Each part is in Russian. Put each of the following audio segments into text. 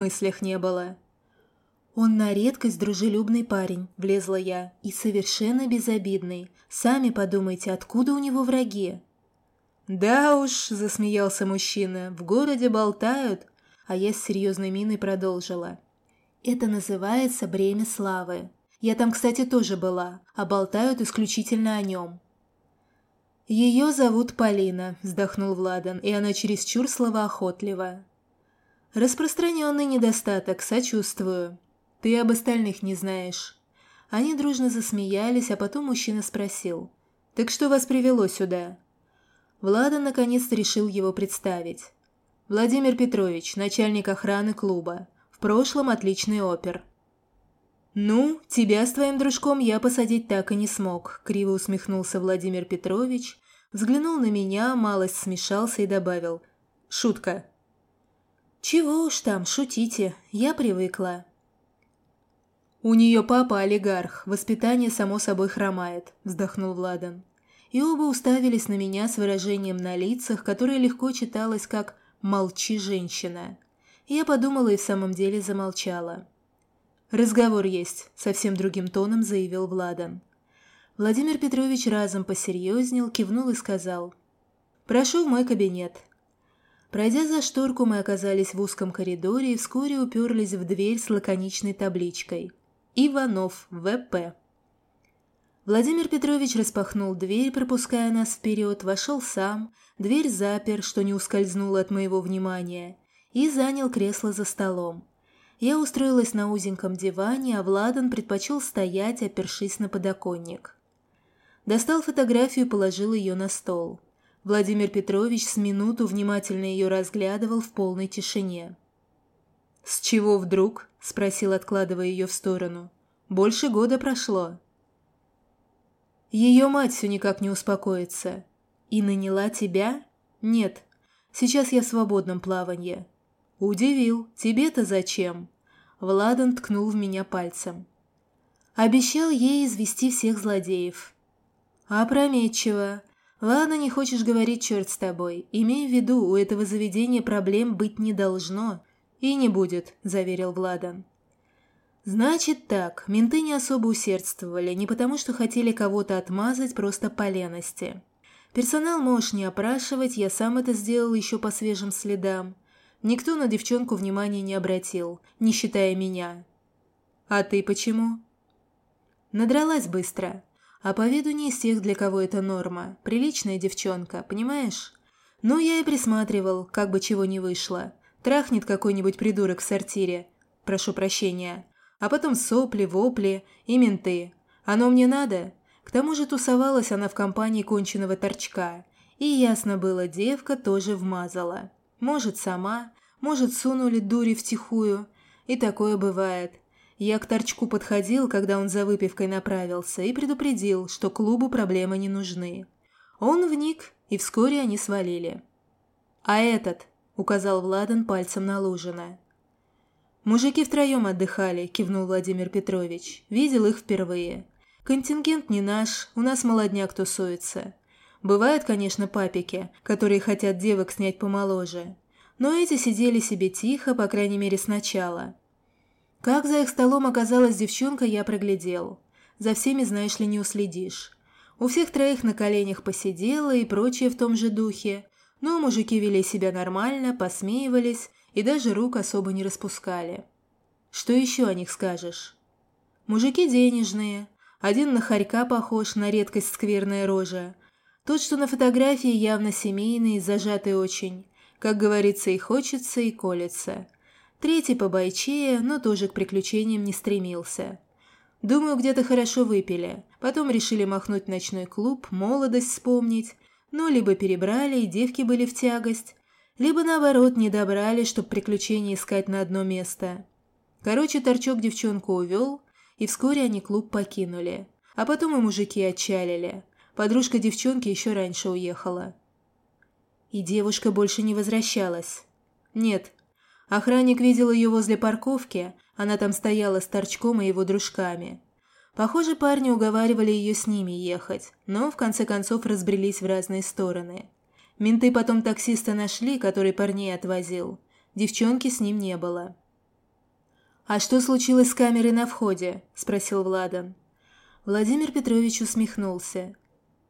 мыслях не было. «Он на редкость дружелюбный парень», – влезла я, – «и совершенно безобидный. Сами подумайте, откуда у него враги?» «Да уж», – засмеялся мужчина, – «в городе болтают», а я с серьезной миной продолжила. «Это называется бремя славы. Я там, кстати, тоже была, а болтают исключительно о нем». «Ее зовут Полина», – вздохнул Владан, – «и она чересчур словоохотлива». «Распространенный недостаток, сочувствую. Ты об остальных не знаешь». Они дружно засмеялись, а потом мужчина спросил. «Так что вас привело сюда?» Владан наконец-то решил его представить. «Владимир Петрович, начальник охраны клуба. В прошлом отличный опер». «Ну, тебя с твоим дружком я посадить так и не смог», – криво усмехнулся Владимир Петрович, взглянул на меня, малость смешался и добавил. «Шутка». «Чего уж там, шутите, я привыкла». «У нее папа олигарх, воспитание само собой хромает», – вздохнул Владан и оба уставились на меня с выражением на лицах, которое легко читалось как «молчи, женщина». Я подумала и в самом деле замолчала. «Разговор есть», – совсем другим тоном заявил Владан. Владимир Петрович разом посерьезнел, кивнул и сказал «Прошу в мой кабинет». Пройдя за шторку, мы оказались в узком коридоре и вскоре уперлись в дверь с лаконичной табличкой «Иванов, ВП». Владимир Петрович распахнул дверь, пропуская нас вперед, вошел сам, дверь запер, что не ускользнуло от моего внимания, и занял кресло за столом. Я устроилась на узеньком диване, а Владан предпочел стоять, опершись на подоконник. Достал фотографию и положил ее на стол. Владимир Петрович с минуту внимательно ее разглядывал в полной тишине. «С чего вдруг?» – спросил, откладывая ее в сторону. «Больше года прошло». Ее мать все никак не успокоится. И наняла тебя? Нет. Сейчас я в свободном плавании. Удивил. Тебе-то зачем? Владан ткнул в меня пальцем. Обещал ей извести всех злодеев. Опрометчиво. Ладно, не хочешь говорить, черт с тобой. Имей в виду, у этого заведения проблем быть не должно. И не будет, заверил Владан. Значит так, менты не особо усердствовали, не потому что хотели кого-то отмазать просто по лености. Персонал можешь не опрашивать, я сам это сделал еще по свежим следам. Никто на девчонку внимания не обратил, не считая меня. А ты почему? Надралась быстро. А по виду не из тех, для кого это норма. Приличная девчонка, понимаешь? Ну, я и присматривал, как бы чего не вышло. Трахнет какой-нибудь придурок в сортире. Прошу прощения а потом сопли, вопли и менты. Оно мне надо? К тому же тусовалась она в компании конченого торчка. И ясно было, девка тоже вмазала. Может, сама, может, сунули дури втихую. И такое бывает. Я к торчку подходил, когда он за выпивкой направился, и предупредил, что клубу проблемы не нужны. Он вник, и вскоре они свалили. «А этот?» – указал Владан пальцем на Лужина. «Мужики втроем отдыхали», – кивнул Владимир Петрович. «Видел их впервые. Контингент не наш, у нас молодняк тусуется. Бывают, конечно, папики, которые хотят девок снять помоложе. Но эти сидели себе тихо, по крайней мере, сначала. Как за их столом оказалась девчонка, я проглядел. За всеми, знаешь ли, не уследишь. У всех троих на коленях посидела и прочее в том же духе. Но мужики вели себя нормально, посмеивались и даже рук особо не распускали. Что еще о них скажешь? Мужики денежные, один на хорька похож, на редкость скверная рожа. Тот, что на фотографии, явно семейный, зажатый очень. Как говорится, и хочется, и колется. Третий побойчее, но тоже к приключениям не стремился. Думаю, где-то хорошо выпили. Потом решили махнуть ночной клуб, молодость вспомнить. Ну, либо перебрали, и девки были в тягость, либо наоборот не добрали, чтоб приключения искать на одно место. Короче, торчок девчонку увел, и вскоре они клуб покинули. А потом и мужики отчалили. Подружка девчонки еще раньше уехала. И девушка больше не возвращалась. Нет. Охранник видел ее возле парковки, она там стояла с торчком и его дружками. Похоже, парни уговаривали ее с ними ехать, но в конце концов разбрелись в разные стороны. Менты потом таксиста нашли, который парней отвозил. Девчонки с ним не было. «А что случилось с камерой на входе?» – спросил Владан. Владимир Петрович усмехнулся.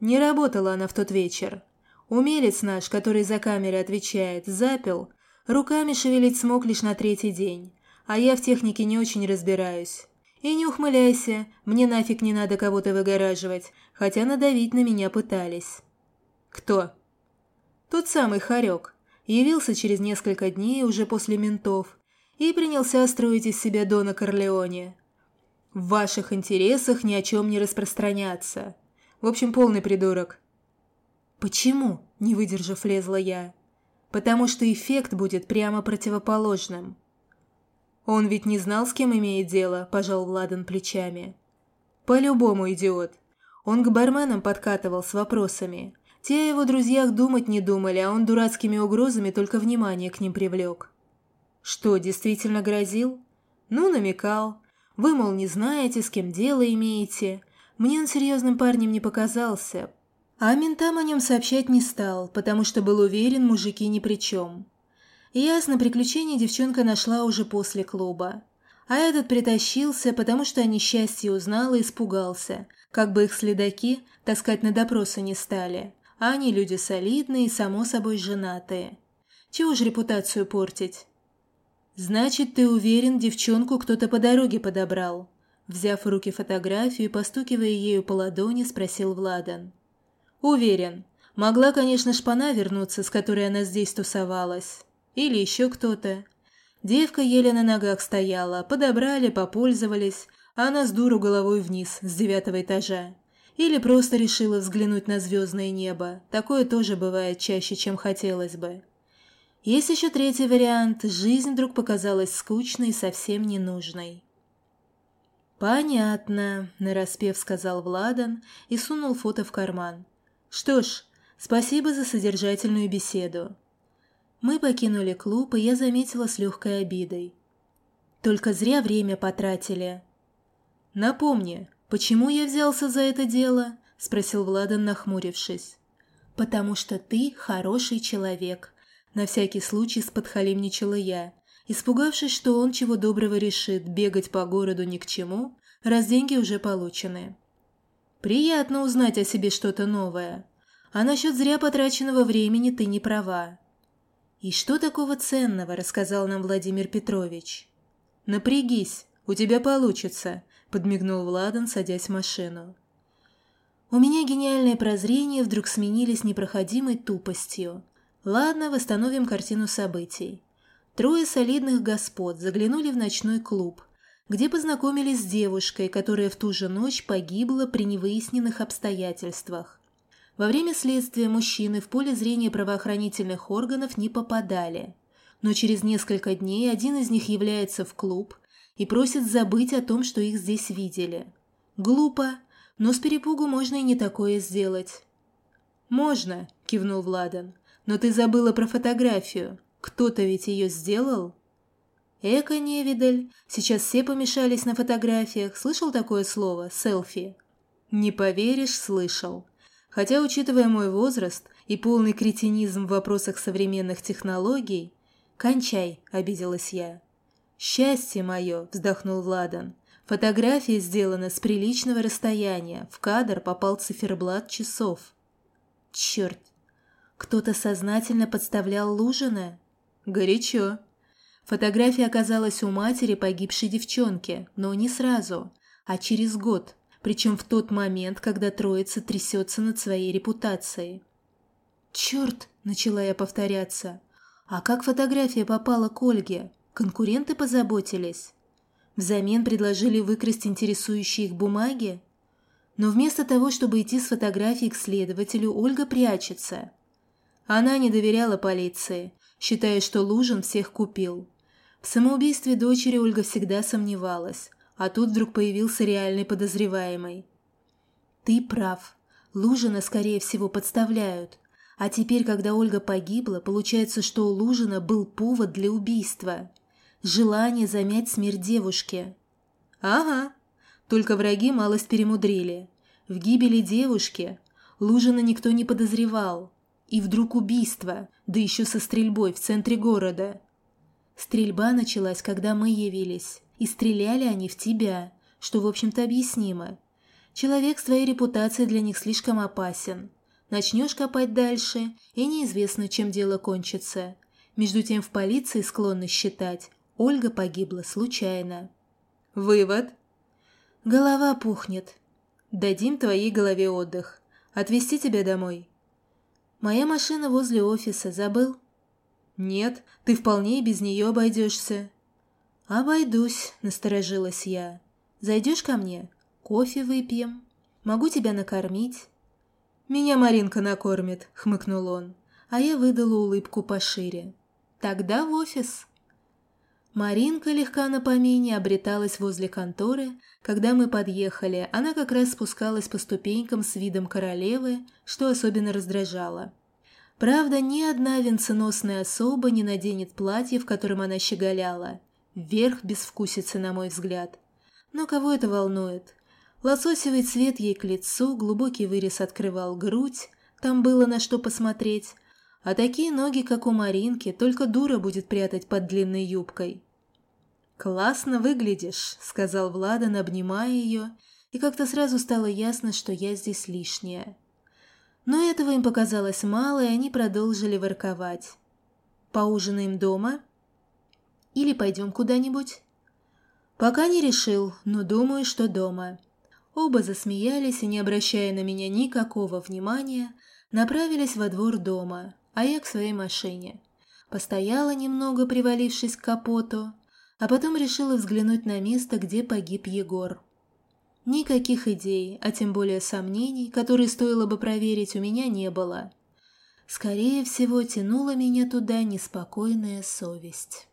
Не работала она в тот вечер. Умелец наш, который за камерой отвечает, запил. Руками шевелить смог лишь на третий день. А я в технике не очень разбираюсь. И не ухмыляйся, мне нафиг не надо кого-то выгораживать, хотя надавить на меня пытались. Кто? Тот самый Харек. Явился через несколько дней, уже после ментов, и принялся строить из себя Дона Корлеоне. В ваших интересах ни о чем не распространяться. В общем, полный придурок. «Почему?» – не выдержав, лезла я. «Потому что эффект будет прямо противоположным». «Он ведь не знал, с кем имеет дело», – пожал Владан плечами. «По-любому идиот. Он к барменам подкатывал с вопросами. Те о его друзьях думать не думали, а он дурацкими угрозами только внимание к ним привлек». «Что, действительно грозил?» «Ну, намекал. Вы, мол, не знаете, с кем дело имеете. Мне он серьезным парнем не показался, а ментам о нем сообщать не стал, потому что был уверен, мужики ни при чем. Ясно, приключение девчонка нашла уже после клуба. А этот притащился, потому что о несчастье узнал и испугался, как бы их следаки таскать на допросы не стали. А они люди солидные и, само собой, женатые. Чего ж репутацию портить? «Значит, ты уверен, девчонку кто-то по дороге подобрал?» Взяв в руки фотографию и постукивая ею по ладони, спросил Владан. Уверен. Могла, конечно, шпана вернуться, с которой она здесь тусовалась. Или еще кто-то. Девка еле на ногах стояла, подобрали, попользовались, а она с дуру головой вниз, с девятого этажа. Или просто решила взглянуть на звездное небо. Такое тоже бывает чаще, чем хотелось бы. Есть еще третий вариант. Жизнь вдруг показалась скучной и совсем ненужной. «Понятно», – нараспев сказал Владан и сунул фото в карман. Что ж, спасибо за содержательную беседу. Мы покинули клуб, и я заметила с легкой обидой. Только зря время потратили. Напомни, почему я взялся за это дело? Спросил Владан, нахмурившись. Потому что ты хороший человек. На всякий случай сподхалимничала я, испугавшись, что он чего доброго решит бегать по городу ни к чему, раз деньги уже получены. Приятно узнать о себе что-то новое. А насчет зря потраченного времени ты не права. И что такого ценного, рассказал нам Владимир Петрович. Напрягись, у тебя получится, подмигнул Владан, садясь в машину. У меня гениальное прозрение вдруг сменились непроходимой тупостью. Ладно, восстановим картину событий. Трое солидных господ заглянули в ночной клуб, где познакомились с девушкой, которая в ту же ночь погибла при невыясненных обстоятельствах. Во время следствия мужчины в поле зрения правоохранительных органов не попадали, но через несколько дней один из них является в клуб и просит забыть о том, что их здесь видели. Глупо, но с перепугу можно и не такое сделать. «Можно», – кивнул Владан, – «но ты забыла про фотографию. Кто-то ведь ее сделал?» Эко невидаль. Сейчас все помешались на фотографиях. Слышал такое слово? Селфи. Не поверишь, слышал. Хотя, учитывая мой возраст и полный кретинизм в вопросах современных технологий... «Кончай», — обиделась я. «Счастье мое», — вздохнул Владан. Фотография сделана с приличного расстояния. В кадр попал циферблат часов. Черт! Кто-то сознательно подставлял Лужина? Горячо. Фотография оказалась у матери погибшей девчонки, но не сразу, а через год, причем в тот момент, когда троица трясется над своей репутацией. «Черт!» – начала я повторяться. «А как фотография попала к Ольге? Конкуренты позаботились?» Взамен предложили выкрасть интересующие их бумаги? Но вместо того, чтобы идти с фотографией к следователю, Ольга прячется. Она не доверяла полиции, считая, что Лужин всех купил. В самоубийстве дочери Ольга всегда сомневалась, а тут вдруг появился реальный подозреваемый. «Ты прав. Лужина, скорее всего, подставляют. А теперь, когда Ольга погибла, получается, что у Лужина был повод для убийства. Желание замять смерть девушки». «Ага. Только враги малость перемудрили. В гибели девушки Лужина никто не подозревал. И вдруг убийство, да еще со стрельбой в центре города». Стрельба началась, когда мы явились, и стреляли они в тебя, что, в общем-то, объяснимо. Человек с твоей репутацией для них слишком опасен. Начнешь копать дальше, и неизвестно, чем дело кончится. Между тем в полиции склонны считать, Ольга погибла случайно. Вывод. Голова пухнет. Дадим твоей голове отдых. Отвезти тебя домой. Моя машина возле офиса, забыл? Нет, ты вполне без нее обойдешься. Обойдусь, насторожилась я. Зайдешь ко мне? Кофе выпьем. Могу тебя накормить. Меня Маринка накормит, хмыкнул он, а я выдала улыбку пошире. Тогда в офис. Маринка легка на помине обреталась возле конторы. Когда мы подъехали, она как раз спускалась по ступенькам с видом королевы, что особенно раздражало. Правда, ни одна венценосная особа не наденет платье, в котором она щеголяла. Вверх безвкусицы, на мой взгляд. Но кого это волнует? Лососевый цвет ей к лицу, глубокий вырез открывал грудь, там было на что посмотреть, а такие ноги, как у Маринки, только дура будет прятать под длинной юбкой. «Классно выглядишь», — сказал Владан, обнимая ее, и как-то сразу стало ясно, что я здесь лишняя. Но этого им показалось мало, и они продолжили ворковать. «Поужинаем дома? Или пойдем куда-нибудь?» «Пока не решил, но думаю, что дома». Оба засмеялись и, не обращая на меня никакого внимания, направились во двор дома, а я к своей машине. Постояла немного, привалившись к капоту, а потом решила взглянуть на место, где погиб Егор. Никаких идей, а тем более сомнений, которые стоило бы проверить, у меня не было. Скорее всего, тянула меня туда неспокойная совесть.